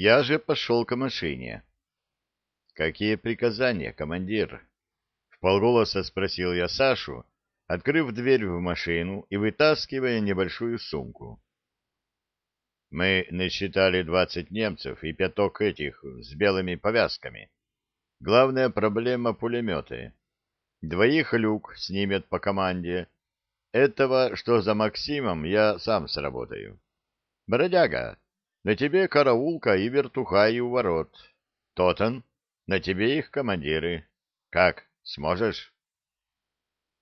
Я же пошел к машине. «Какие приказания, командир?» В полголоса спросил я Сашу, открыв дверь в машину и вытаскивая небольшую сумку. Мы насчитали двадцать немцев и пяток этих с белыми повязками. Главная проблема — пулеметы. Двоих люк снимет по команде. Этого, что за Максимом, я сам сработаю. Бродяга, на тебе караулка и вертуха у ворот. Тотан, на тебе их командиры. Как, сможешь?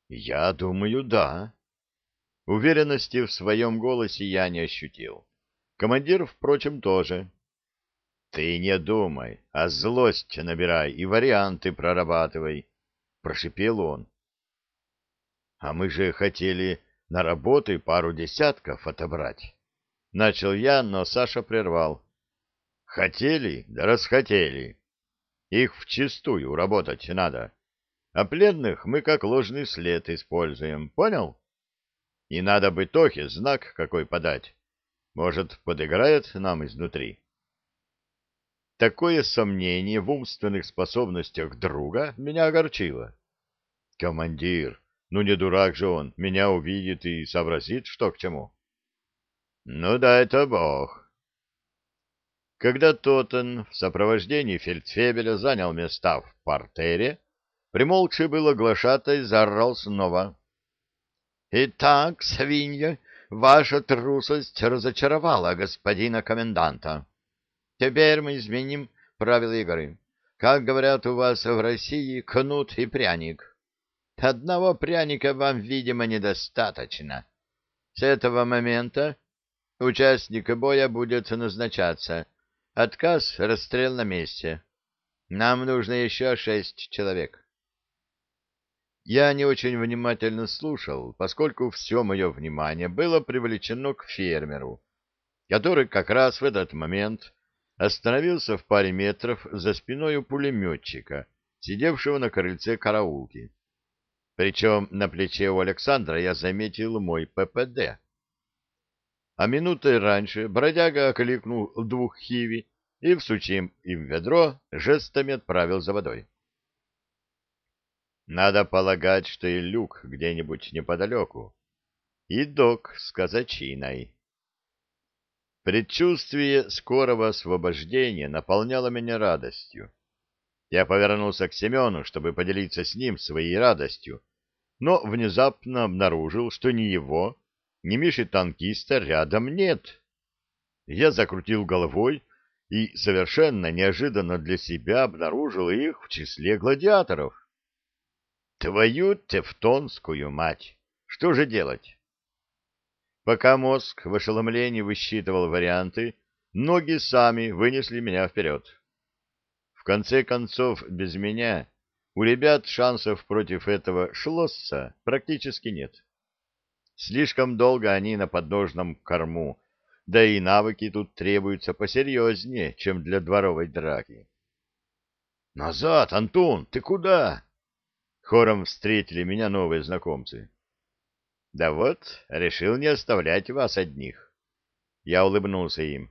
Я думаю, да. Уверенности в своем голосе я не ощутил. Командир, впрочем, тоже. Ты не думай, а злость набирай и варианты прорабатывай, прошипел он. А мы же хотели на работы пару десятков отобрать. Начал я, но Саша прервал. Хотели, да расхотели. Их вчистую работать надо. А пленных мы как ложный след используем, понял? И надо бы Тохе знак какой подать. Может, подыграет нам изнутри? Такое сомнение в умственных способностях друга меня огорчило. Командир, ну не дурак же он, меня увидит и сообразит, что к чему. Ну да, это бог. Когда Тоттен в сопровождении фельдфебеля занял места в портере, примолкший был оглашатай заорал снова. — Итак, свинья, ваша трусость разочаровала господина коменданта. Теперь мы изменим правила игры. Как говорят у вас в России, кнут и пряник. Одного пряника вам, видимо, недостаточно. С этого момента Участник боя будет назначаться. Отказ — расстрел на месте. Нам нужно еще шесть человек. Я не очень внимательно слушал, поскольку все мое внимание было привлечено к фермеру, который как раз в этот момент остановился в паре метров за спиной у пулеметчика, сидевшего на крыльце караулки. Причем на плече у Александра я заметил мой ППД а минутой раньше бродяга окликнул двух хиви и, всучив им ведро, жестами отправил за водой. Надо полагать, что и люк где-нибудь неподалеку, и док с казачиной. Предчувствие скорого освобождения наполняло меня радостью. Я повернулся к Семену, чтобы поделиться с ним своей радостью, но внезапно обнаружил, что ни его, ни Миши-танкиста рядом нет. Я закрутил головой и совершенно неожиданно для себя обнаружил их в числе гладиаторов. Твою тевтонскую мать! Что же делать? Пока мозг в ошеломлении высчитывал варианты, ноги сами вынесли меня вперед. В конце концов, без меня у ребят шансов против этого шлосса практически нет. Слишком долго они на подножном корму, да и навыки тут требуются посерьезнее, чем для дворовой драки. «Назад, Антон, ты куда?» Хором встретили меня новые знакомцы. «Да вот, решил не оставлять вас одних». Я улыбнулся им.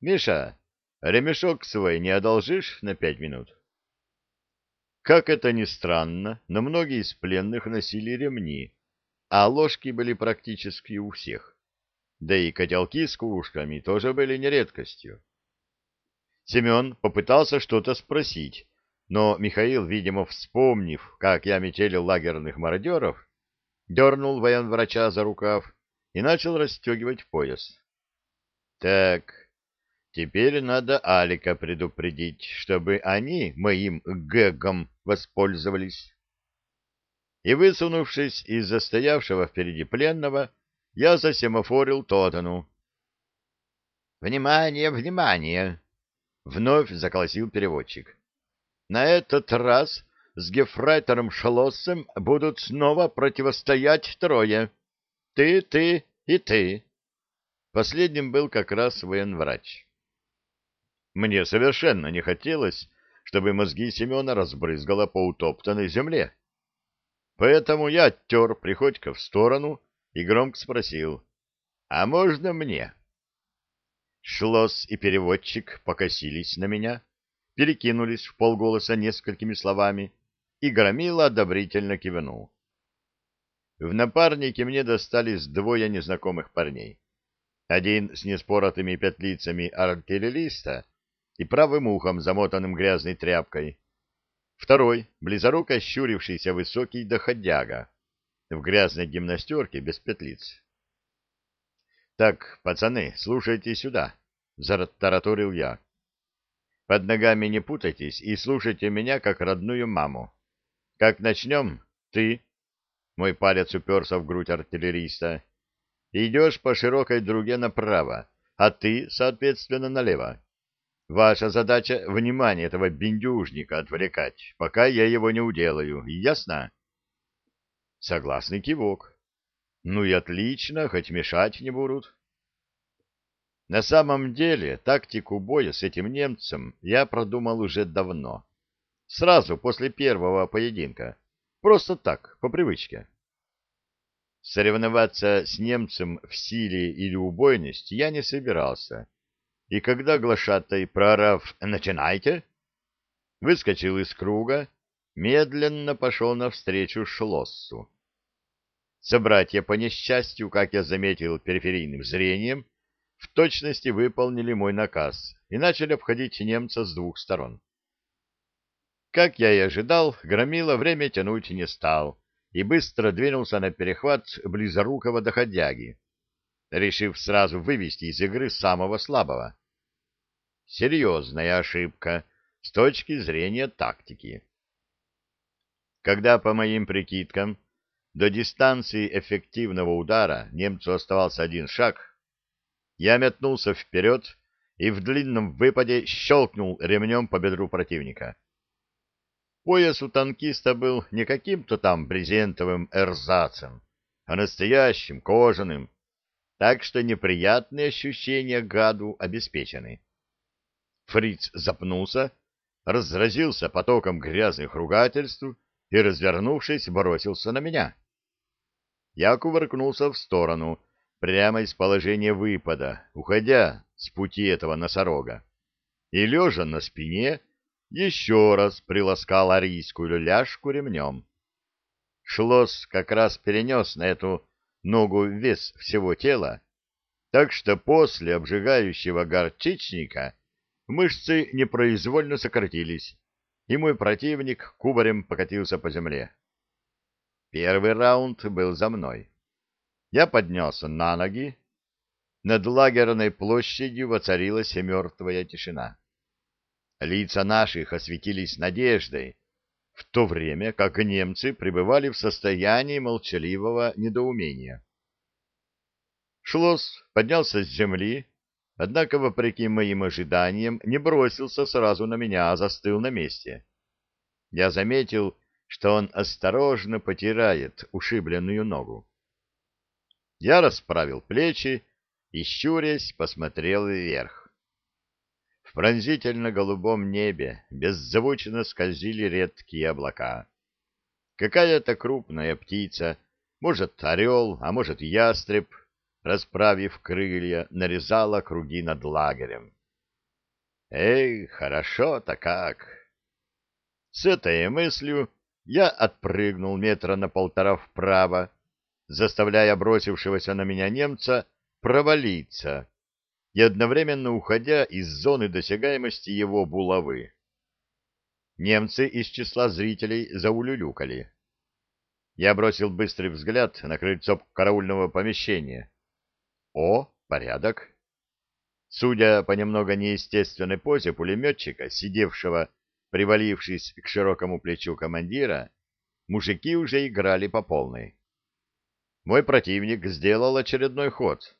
«Миша, ремешок свой не одолжишь на пять минут?» Как это ни странно, но многие из пленных носили ремни, а ложки были практически у всех. Да и котелки с кружками тоже были не редкостью. Семен попытался что-то спросить, но Михаил, видимо, вспомнив, как я метелил лагерных мародеров, дернул военврача за рукав и начал расстегивать пояс. Так, теперь надо Алика предупредить, чтобы они моим гэгом воспользовались и, высунувшись из застоявшего впереди пленного, я засемафорил Тоттену. «Внимание, внимание!» — вновь заколосил переводчик. «На этот раз с Гефрайтером Шлоссом будут снова противостоять трое. Ты, ты и ты». Последним был как раз военврач. Мне совершенно не хотелось, чтобы мозги Семена разбрызгало по утоптанной земле. Поэтому я оттер Приходько в сторону и громко спросил, «А можно мне?» Шлосс и переводчик покосились на меня, перекинулись в полголоса несколькими словами, и Громила одобрительно кивнул. В напарнике мне достались двое незнакомых парней. Один с неспоротыми петлицами артиллериста и правым ухом, замотанным грязной тряпкой. Второй — близоруко щурившийся высокий доходяга в грязной гимнастерке без петлиц. — Так, пацаны, слушайте сюда, — затараторил я. — Под ногами не путайтесь и слушайте меня как родную маму. Как начнем, ты, — мой палец уперся в грудь артиллериста, — Идешь по широкой друге направо, а ты, соответственно, налево. Ваша задача — внимание этого бендюжника отвлекать, пока я его не уделаю. Ясно? Согласный кивок. Ну и отлично, хоть мешать не будут. На самом деле, тактику боя с этим немцем я продумал уже давно. Сразу после первого поединка. Просто так, по привычке. Соревноваться с немцем в силе или убойности я не собирался. И когда глашатай, прорав «Начинайте!», выскочил из круга, медленно пошел навстречу Шлоссу. Собратья, по несчастью, как я заметил периферийным зрением, в точности выполнили мой наказ и начали обходить немца с двух сторон. Как я и ожидал, Громила время тянуть не стал — и быстро двинулся на перехват близорукого доходяги, решив сразу вывести из игры самого слабого. Серьезная ошибка с точки зрения тактики. Когда, по моим прикидкам, до дистанции эффективного удара немцу оставался один шаг, я метнулся вперед и в длинном выпаде щелкнул ремнем по бедру противника. Пояс у танкиста был не каким-то там брезентовым эрзацем, а настоящим, кожаным, так что неприятные ощущения гаду обеспечены. Фриц запнулся, разразился потоком грязных ругательств и, развернувшись, бросился на меня. Я кувыркнулся в сторону, прямо из положения выпада, уходя с пути этого носорога, и, лежа на спине, еще раз приласкал арийскую ляжку ремнем. Шлос как раз перенес на эту ногу вес всего тела, так что после обжигающего горчичника мышцы непроизвольно сократились, и мой противник кубарем покатился по земле. Первый раунд был за мной. Я поднялся на ноги. Над лагерной площадью воцарилась мертвая тишина. Лица наших осветились надеждой, в то время как немцы пребывали в состоянии молчаливого недоумения. Шлосс поднялся с земли, однако, вопреки моим ожиданиям, не бросился сразу на меня, а застыл на месте. Я заметил, что он осторожно потирает ушибленную ногу. Я расправил плечи и, щурясь, посмотрел вверх пронзительно-голубом небе беззвучно скользили редкие облака. Какая-то крупная птица, может, орел, а может, ястреб, расправив крылья, нарезала круги над лагерем. Эй, хорошо-то как! С этой мыслью я отпрыгнул метра на полтора вправо, заставляя бросившегося на меня немца провалиться и одновременно уходя из зоны досягаемости его булавы. Немцы из числа зрителей заулюлюкали. Я бросил быстрый взгляд на крыльцо караульного помещения. О, порядок! Судя по немного неестественной позе пулеметчика, сидевшего, привалившись к широкому плечу командира, мужики уже играли по полной. Мой противник сделал очередной ход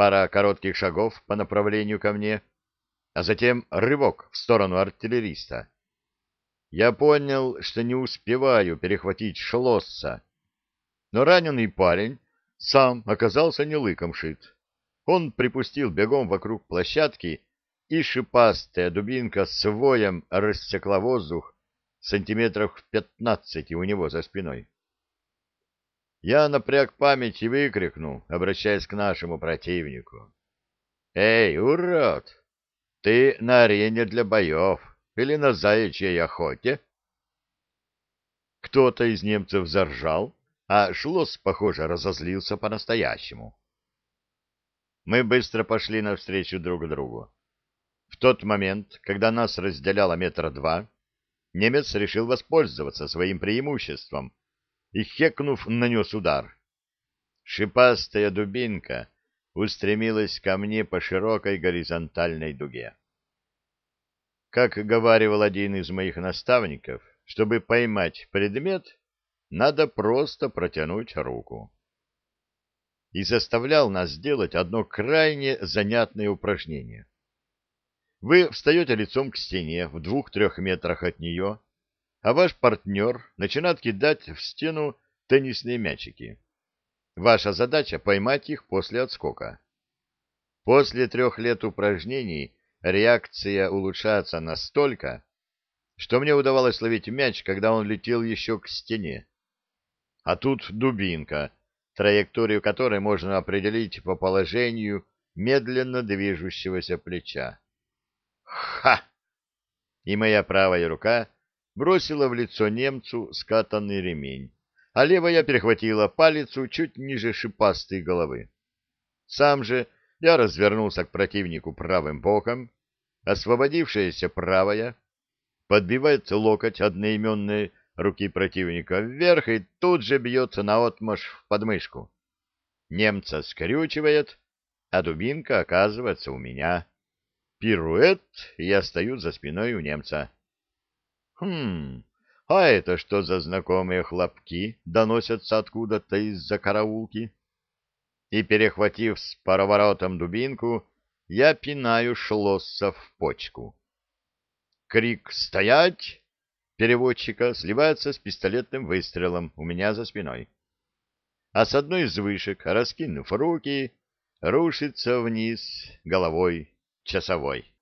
пара коротких шагов по направлению ко мне, а затем рывок в сторону артиллериста. Я понял, что не успеваю перехватить шлосса, но раненый парень сам оказался не лыком шит. Он припустил бегом вокруг площадки, и шипастая дубинка с воем рассекла воздух сантиметров в пятнадцати у него за спиной. Я напряг память и выкрикнул, обращаясь к нашему противнику. Эй, урод! Ты на арене для боев или на заячьей охоте? Кто-то из немцев заржал, а Шлосс, похоже, разозлился по-настоящему. Мы быстро пошли навстречу друг другу. В тот момент, когда нас разделяло метра два, немец решил воспользоваться своим преимуществом и, хекнув, нанес удар. Шипастая дубинка устремилась ко мне по широкой горизонтальной дуге. Как говаривал один из моих наставников, чтобы поймать предмет, надо просто протянуть руку. И заставлял нас сделать одно крайне занятное упражнение. Вы встаете лицом к стене в двух-трех метрах от нее, а ваш партнер начинает кидать в стену теннисные мячики. Ваша задача — поймать их после отскока. После трех лет упражнений реакция улучшается настолько, что мне удавалось ловить мяч, когда он летел еще к стене. А тут дубинка, траекторию которой можно определить по положению медленно движущегося плеча. Ха! И моя правая рука бросила в лицо немцу скатанный ремень, а левая перехватила палицу чуть ниже шипастой головы. Сам же я развернулся к противнику правым боком, освободившаяся правая подбивает локоть одноименной руки противника вверх и тут же бьется наотмашь в подмышку. Немца скрючивает, а дубинка оказывается у меня. Пируэт, и я стою за спиной у немца. Хм, а это что за знакомые хлопки доносятся откуда-то из-за караулки? И, перехватив с пароворотом дубинку, я пинаю шлосса в почку. Крик «Стоять!» переводчика сливается с пистолетным выстрелом у меня за спиной. А с одной из вышек, раскинув руки, рушится вниз головой часовой.